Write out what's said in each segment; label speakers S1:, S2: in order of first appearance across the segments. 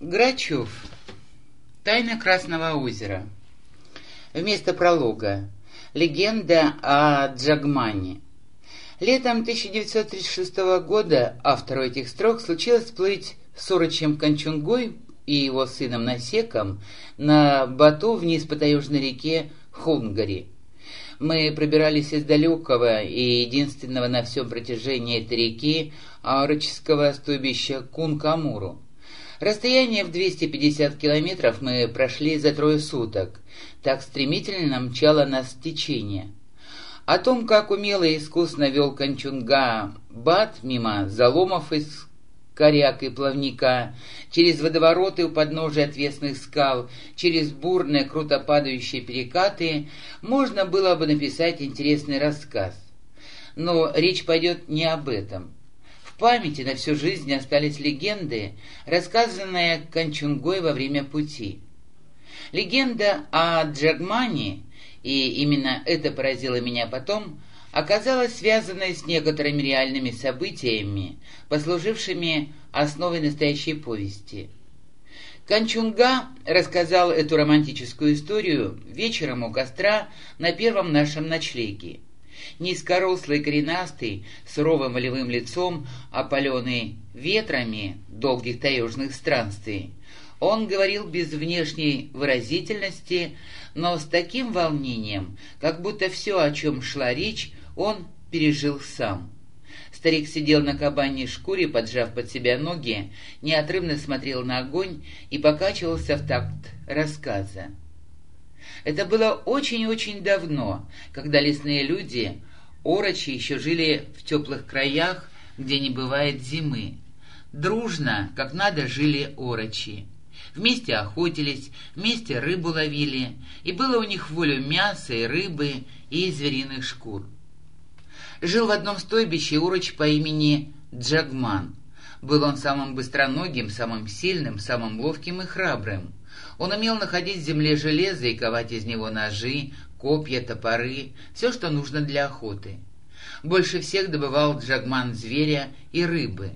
S1: Грачев. Тайна Красного озера. Вместо пролога. Легенда о Джагмане. Летом 1936 года автору этих строк случилось плыть с Орочем Кончунгой и его сыном Насеком на бату вниз по таежной реке Хунгари. Мы пробирались из далекого и единственного на всем протяжении этой реки Ауроческого стойбища Кункамуру. Расстояние в 250 километров мы прошли за трое суток. Так стремительно мчало нас течение. О том, как умело и искусно вел Кончунга Бат мимо заломов из коряк и плавника, через водовороты у подножия отвесных скал, через бурные, круто падающие перекаты, можно было бы написать интересный рассказ. Но речь пойдет не об этом памяти на всю жизнь остались легенды, рассказанные Кончунгой во время пути. Легенда о Джагмане, и именно это поразило меня потом, оказалась связанной с некоторыми реальными событиями, послужившими основой настоящей повести. Кончунга рассказал эту романтическую историю вечером у костра на первом нашем ночлеге. Низкорослый, коренастый, суровым волевым лицом, опаленный ветрами долгих таежных странствий. Он говорил без внешней выразительности, но с таким волнением, как будто все, о чем шла речь, он пережил сам. Старик сидел на кабаньей шкуре, поджав под себя ноги, неотрывно смотрел на огонь и покачивался в такт рассказа. Это было очень-очень давно, когда лесные люди, орочи, еще жили в теплых краях, где не бывает зимы. Дружно, как надо, жили орочи. Вместе охотились, вместе рыбу ловили, и было у них волю мяса и рыбы, и звериных шкур. Жил в одном стойбище уроч по имени Джагман. Был он самым быстроногим, самым сильным, самым ловким и храбрым. Он умел находить в земле железо и ковать из него ножи, копья, топоры, все, что нужно для охоты. Больше всех добывал Джагман зверя и рыбы.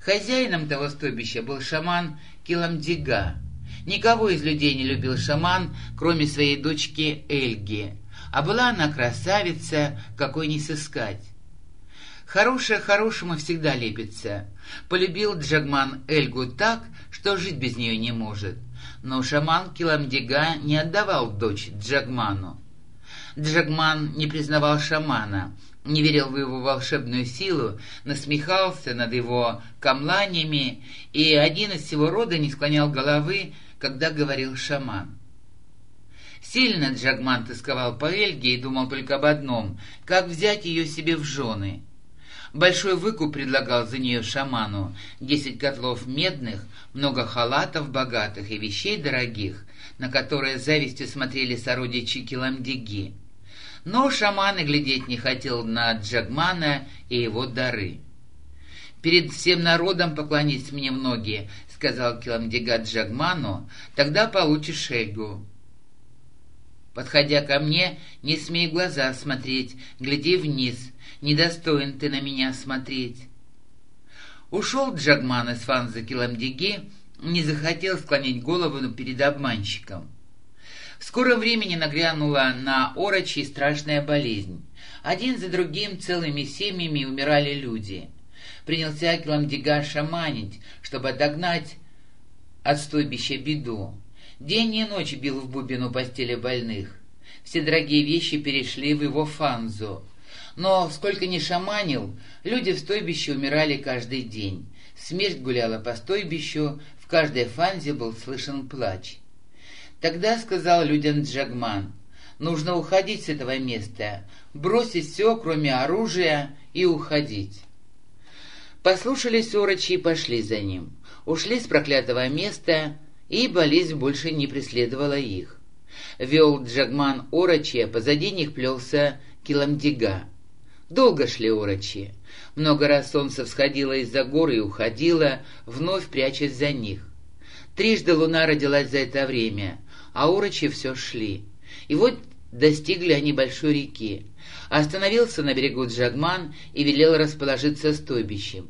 S1: Хозяином того стойбища был шаман Киламдига. Никого из людей не любил шаман, кроме своей дочки Эльги, а была она красавица, какой не сыскать. Хорошее хорошему всегда лепится. Полюбил Джагман Эльгу так, что жить без нее не может. Но шаман Киламдига не отдавал дочь Джагману. Джагман не признавал шамана, не верил в его волшебную силу, насмехался над его камланиями, и один из всего рода не склонял головы, когда говорил шаман. Сильно Джагман тосковал по Эльге и думал только об одном — как взять ее себе в жены. Большой выкуп предлагал за нее шаману, десять котлов медных, много халатов богатых и вещей дорогих, на которые завистью смотрели сородичи Киламдиги. Но шаман и глядеть не хотел на Джагмана и его дары. «Перед всем народом поклонись мне многие», — сказал Киламдига Джагману, — «тогда получишь шельгу». Подходя ко мне, не смей глаза смотреть, гляди вниз, недостоин ты на меня смотреть. Ушел Джагман из фанза Киламдиги, не захотел склонить голову перед обманщиком. В скором времени нагрянула на Орочи страшная болезнь. Один за другим целыми семьями умирали люди. Принялся Киламдига шаманить, чтобы отогнать от стойбища беду. День и ночь бил в бубину постели больных. Все дорогие вещи перешли в его фанзу. Но, сколько ни шаманил, люди в стойбище умирали каждый день. Смерть гуляла по стойбищу, в каждой фанзе был слышен плач. Тогда сказал людям Джагман, нужно уходить с этого места, бросить все, кроме оружия, и уходить. Послушались орочи и пошли за ним. Ушли с проклятого места, и болезнь больше не преследовала их. Вел Джагман Орочи, позади них плелся Киламдига. Долго шли Орочи. Много раз солнце всходило из-за гор и уходило, вновь прячась за них. Трижды луна родилась за это время, а Орочи все шли. И вот достигли они большой реки. Остановился на берегу Джагман и велел расположиться стойбищем.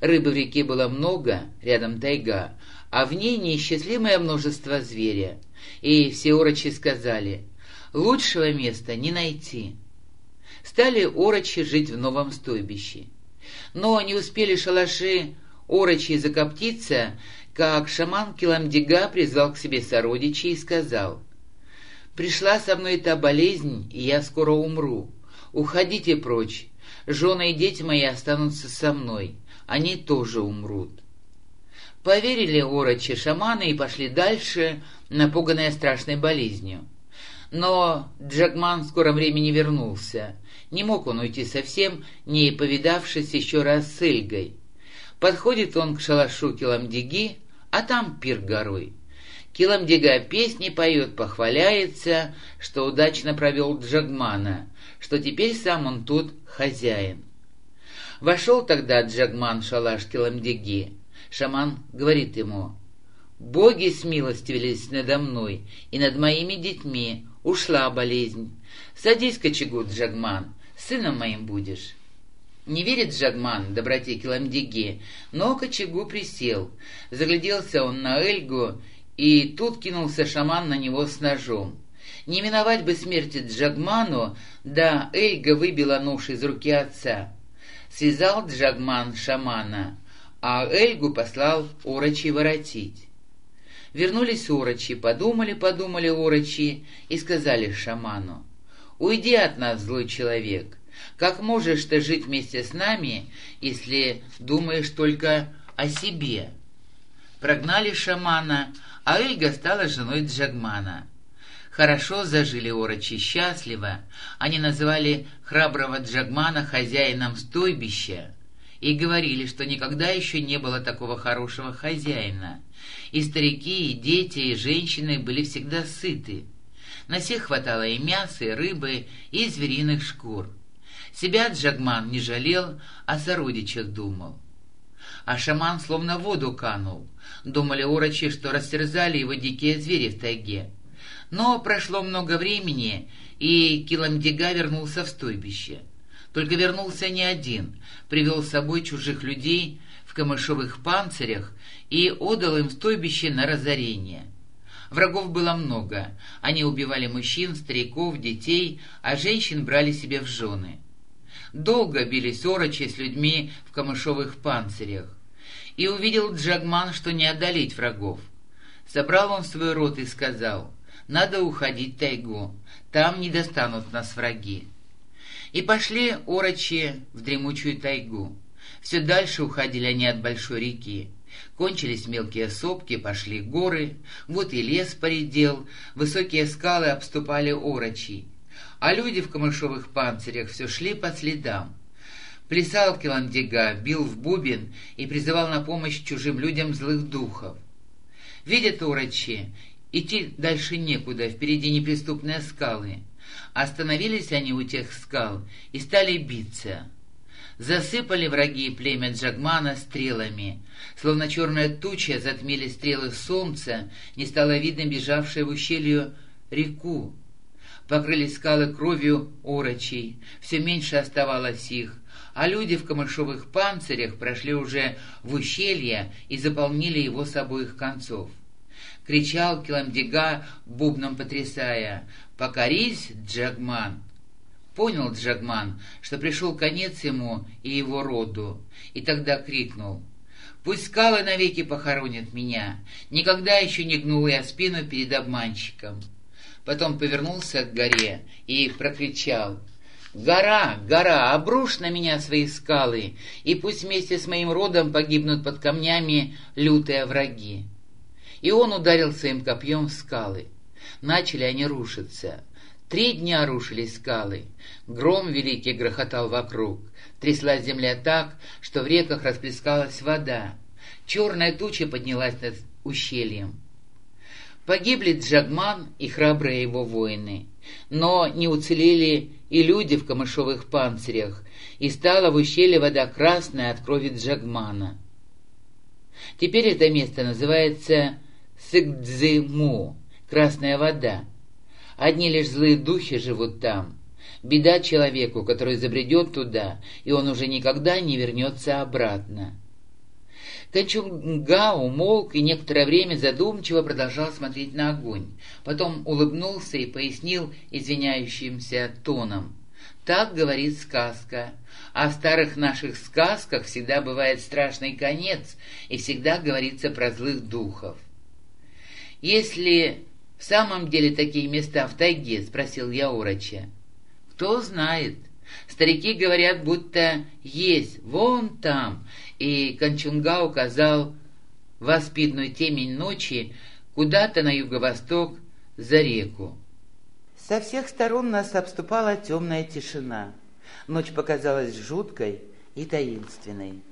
S1: Рыбы в реке было много, рядом тайга, а в ней неисчислимое множество зверя. И все орочи сказали, лучшего места не найти. Стали орочи жить в новом стойбище. Но не успели шалаши орочи закоптиться, как шаман Киламдига призвал к себе сородичей и сказал, «Пришла со мной та болезнь, и я скоро умру. Уходите прочь, жены и дети мои останутся со мной, они тоже умрут». Поверили орочи шаманы и пошли дальше, напуганные страшной болезнью. Но Джагман в скором времени вернулся. Не мог он уйти совсем, не повидавшись еще раз с Эльгой. Подходит он к шалашу Киламдиги, а там пир горой. Киламдига песни поет, похваляется, что удачно провел Джагмана, что теперь сам он тут хозяин. Вошел тогда Джагман в шалаш Киламдиги. Шаман говорит ему, «Боги смилостивились надо мной и над моими детьми, ушла болезнь. Садись к очагу, Джагман, сыном моим будешь». Не верит Джагман доброте Киламдиги, но к очагу присел. Загляделся он на Эльгу, и тут кинулся шаман на него с ножом. Не миновать бы смерти Джагману, да Эльга выбила нож из руки отца. Связал Джагман шамана, а Эльгу послал Орочи воротить. Вернулись Орочи, подумали-подумали Орочи и сказали шаману, «Уйди от нас, злой человек, как можешь ты жить вместе с нами, если думаешь только о себе?» Прогнали шамана, а Эльга стала женой Джагмана. Хорошо зажили орочи, счастливо. Они называли храброго Джагмана хозяином стойбища и говорили, что никогда еще не было такого хорошего хозяина. И старики, и дети, и женщины были всегда сыты. На всех хватало и мяса, и рыбы, и звериных шкур. Себя Джагман не жалел, о сородичах думал. А шаман словно в воду канул. Думали урочи, что растерзали его дикие звери в тайге. Но прошло много времени, и Киламдига вернулся в стойбище. Только вернулся не один, привел с собой чужих людей в камышовых панцирях и отдал им стойбище на разорение. Врагов было много. Они убивали мужчин, стариков, детей, а женщин брали себе в жены. Долго бились орочи с людьми в камышовых панцирях. И увидел Джагман, что не одолеть врагов. Собрал он свой рот и сказал, «Надо уходить тайгу, там не достанут нас враги». И пошли орочи в дремучую тайгу. Все дальше уходили они от большой реки. Кончились мелкие сопки, пошли горы, вот и лес поредел, высокие скалы обступали орочи а люди в камышовых панцирях все шли по следам. Плясал Киландига, бил в бубен и призывал на помощь чужим людям злых духов. Видят урочи, идти дальше некуда, впереди неприступные скалы. Остановились они у тех скал и стали биться. Засыпали враги племя Джагмана стрелами. Словно черная туча затмили стрелы солнца, не стало видно бежавшей в ущелью реку, покрыли скалы кровью орочей, все меньше оставалось их, а люди в камышовых панцирях прошли уже в ущелье и заполнили его с обоих концов. Кричал Киламдига, бубном потрясая, «Покорись, Джагман!» Понял Джагман, что пришел конец ему и его роду, и тогда крикнул «Пусть скалы навеки похоронят меня! Никогда еще не гнул я спину перед обманщиком!» потом повернулся к горе и прокричал «Гора, гора, обрушь на меня свои скалы, и пусть вместе с моим родом погибнут под камнями лютые враги». И он ударил своим копьем в скалы. Начали они рушиться. Три дня рушились скалы. Гром великий грохотал вокруг. Тряслась земля так, что в реках расплескалась вода. Черная туча поднялась над ущельем. Погибли Джагман и храбрые его воины, но не уцелели и люди в камышовых панцирях, и стала в ущелье вода красная от крови Джагмана. Теперь это место называется Сыгдзиму, красная вода. Одни лишь злые духи живут там. Беда человеку, который забредет туда, и он уже никогда не вернется обратно. Канчунга умолк и некоторое время задумчиво продолжал смотреть на огонь. Потом улыбнулся и пояснил извиняющимся тоном. «Так говорит сказка. В старых наших сказках всегда бывает страшный конец, и всегда говорится про злых духов. Если в самом деле такие места в тайге?» — спросил я уроча. «Кто знает. Старики говорят, будто есть вон там, и Кончунга указал в аспидную темень ночи куда-то на юго-восток за реку. Со всех сторон нас обступала темная тишина. Ночь показалась жуткой и таинственной.